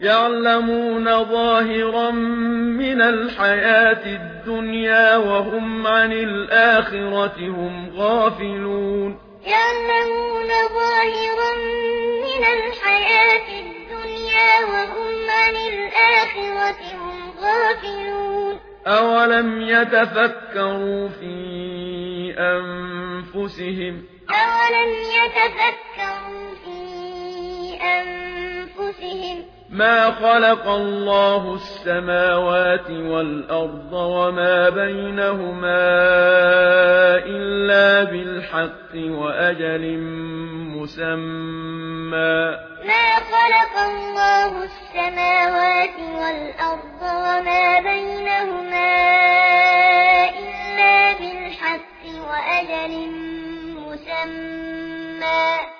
يعلمون ظاهرا من الحياة الدنيا وهم عن الآخرة هم غافلون. يعلمون ظاهرا من الحياة الدنيا وهم عن الآخرة هم غافلون. أولم يتفكروا في أنفسهم؟ أولم يتفكروا في أنفسهم؟ ما خلق الله السماوات والأرض وما بينهما إلا بالحق وأجل مسمى. ما خلق الله السماوات والأرض وما بينهما إلا بالحق وأجل مسمى.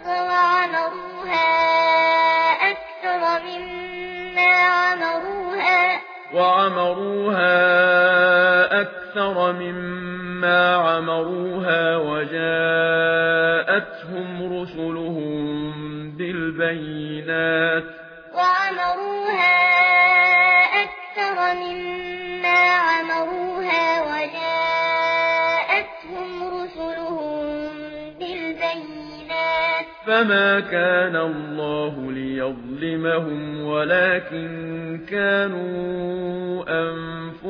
عمروها أكثر مما عمروها وجاءتهم رسلهم بالبينات وعمروها أكثر مما عمروها وجاءتهم رسلهم بالبينات فما كان الله ليظلمهم ولكن كانوا أنفسهم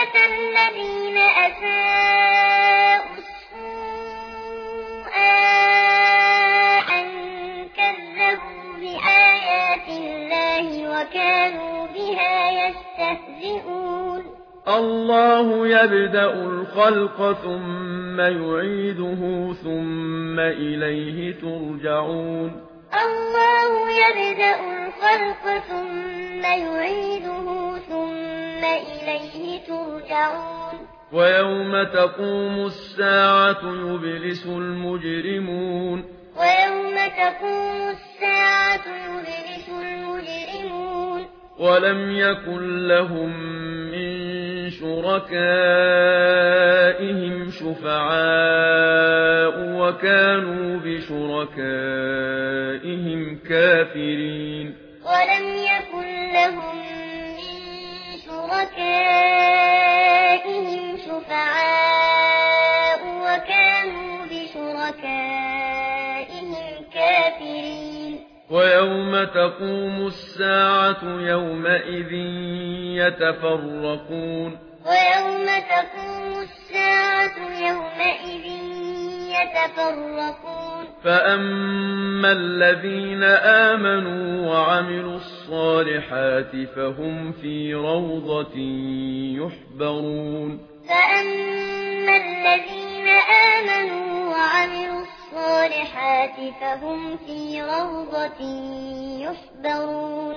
جزاة الذين أساءوا السوء أن كذبوا بآيات الله وكانوا بها يستهزئون. الله يبدأ الخلق ثم يعيده ثم إليه ترجعون. الله يبدأ الخلق ثم يعيده ثُمَّ إِلَيْهِ تُرْجَعُونَ. وَيَوْمَ تَقُومُ السَّاعَةُ يُبْلِسُ الْمُجْرِمُونَ. وَيَوْمَ تَقُومُ السَّاعَةُ يُبْلِسُ الْمُجْرِمُونَ. وَلَمْ يَكُنْ لَهُم مِّن شُرَكَائِهِمْ شُفَعَاءُ وَكَانُوا بِشُرَكَائِهِمْ كَافِرِينَ. وَلَمْ يَكُنْ لَهُم شركائهم شفعاء وكانوا بشركائهم كافرين ويوم تقوم الساعة يومئذ يتفرقون ويوم تقوم الساعة يومئذ يتفرقون فأما الذين آمنوا وعملوا الصالحات فهم في روضة يحبرون فأما الذين آمنوا وعملوا الصالحات فهم في روضة يحبرون